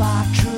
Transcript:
I could